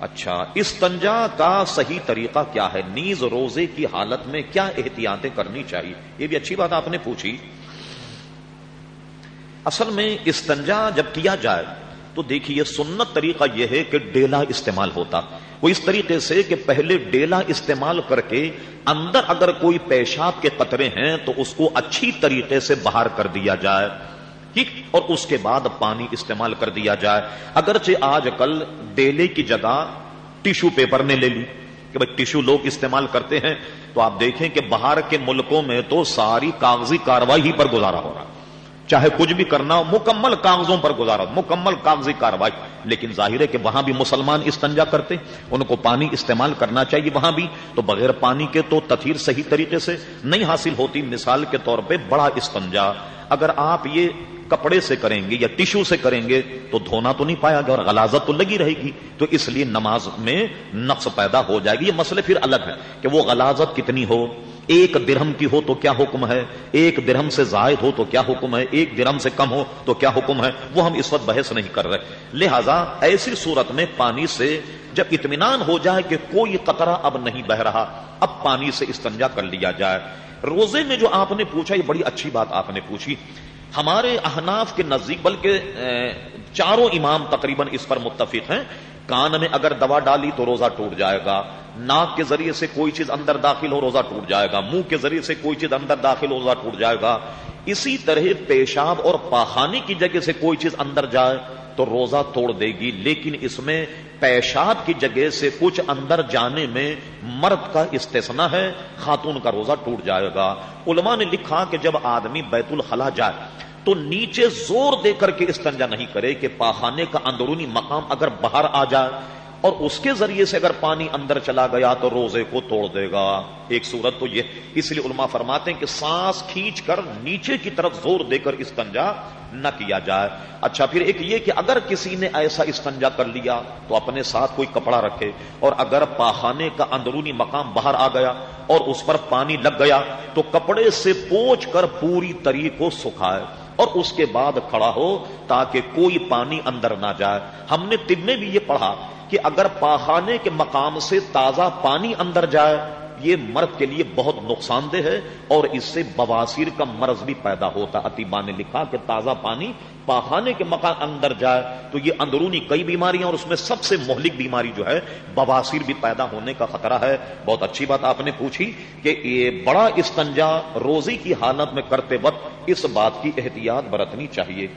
اچھا استنجا کا صحیح طریقہ کیا ہے؟ نیز روزے کی حالت میں کیا احتیاطیں کرنی چاہیے؟ یہ بھی اچھی بات آپ نے پوچھی۔ اصل میں استنجا جب کیا جائے، تو دیکھیے، سنت طریقہ یہ ہے کہ ڈیلا استعمال ہوتا۔ وہ اس طریقے سے کہ پہلے ڈیلا استعمال کر کے اندر اگر کوئی پیشاب کے قطرے ہیں، تو اس کو اچھی طریقے سے باہر کر دیا جائے۔ ٹھیک، اور اس کے بعد پانی استعمال کر دیا جائے۔ اگرچہ آج کل ڈیلے کی جگہ ٹیشو پیپر نے لے لی کہ بھائی ٹیشو لوگ استعمال کرتے ہیں، تو آپ دیکھیں کہ باہر کے ملکوں میں تو ساری کاغذی کاروائی ہی پر گزارا ہو رہا ہے۔ چاہے کچھ بھی کرنا ہو، مکمل کاغذوں پر گزارا مکمل کاغذی کاروائی۔ لیکن ظاہر ہے کہ وہاں بھی مسلمان استنجا کرتے، ان کو پانی استعمال کرنا چاہیے وہاں بھی۔ تو بغیر پانی کے تو تطہیر صحیح طریقے سے نہیں حاصل ہوتی۔ مثال کے طور پہ بڑا استنجا۔ اگر آپ یہ کپڑے سے کریں گے یا ٹیشو سے کریں گے، تو دھونا تو نہیں پایا گا اور غلازت تو لگی رہے گی۔ تو اس لیے نماز میں نقص پیدا ہو جائے گی۔ یہ مسئلے پھر الگ ہے کہ وہ غلازت کتنی ہو ایک درہم کی ہو تو کیا حکم ہے؟ ایک درہم سے زائد ہو تو کیا حکم ہے؟ ایک درہم سے کم ہو تو کیا حکم ہے؟ وہ ہم اس وقت بحث نہیں کر رہے۔ لہذا ایسی صورت میں پانی سے جب اطمینان ہو جائے کہ کوئی قطرہ اب نہیں بہ رہا، اب پانی سے استنجا کر لیا جائے۔ روزے میں جو آپ نے پوچھا، یہ بڑی اچھی بات آپ نے پوچھی۔ ہمارے احناف کے نزدیک، بلکہ چاروں امام تقریباً اس پر متفق ہیں۔ کان میں اگر دوا ڈالی تو روزہ ٹوٹ جائے گا۔ ناک کے ذریعے سے کوئی چیز اندر داخل ہو روزہ ٹوٹ جائے گا۔ منہ کے ذریعے سے کوئی چیز اندر داخل ہو روزہ ٹوٹ جائے گا۔ اسی طرح پیشاب اور پاخانے کی جگہ سے کوئی چیز اندر جائے تو روزہ توڑ دے گی۔ لیکن اس میں پیشاب کی جگہ سے کچھ اندر جانے میں مرد کا استثنا ہے، خاتون کا روزہ ٹوٹ جائے گا۔ علماء نے لکھا کہ جب آدمی بیت الخلا جائے تو نیچے زور دے کر کے استنجا نہیں کرے کہ پاخانے کا اندرونی مقام اگر باہر آ جائے اور اس کے ذریعے سے اگر پانی اندر چلا گیا تو روزے کو توڑ دے گا۔ ایک صورت تو یہ، اس لیے علماء فرماتے ہیں کہ سانس کھینچ کر نیچے کی طرف زور دے کر استنجا نہ کیا جائے۔ اچھا پھر ایک یہ کہ اگر کسی نے ایسا استنجا کر لیا تو اپنے ساتھ کوئی کپڑا رکھے اور اگر پاخانے کا اندرونی مقام باہر آ گیا اور اس پر پانی لگ گیا تو کپڑے سے پوچھ کر پوری طریقے سکھائے۔ اور اس کے بعد کھڑا ہو تاکہ کوئی پانی اندر نہ جائے۔ ہم نے طب میں بھی یہ پڑھا کہ اگر پاخانے کے مقام سے تازہ پانی اندر جائے یہ مرد کے لیے بہت نقصان دہ ہے اور اس سے بواسیر کا مرض بھی پیدا ہوتا۔ اتیبا نے لکھا کہ تازہ پانی پاخانے کے مکان اندر جائے تو یہ اندرونی کئی بیماریاں اور اس میں سب سے مہلک بیماری جو ہے، بواسیر بھی پیدا ہونے کا خطرہ ہے۔ بہت اچھی بات آپ نے پوچھی کہ یہ بڑا استنجا روزی کی حالت میں کرتے وقت اس بات کی احتیاط برتنی چاہیے۔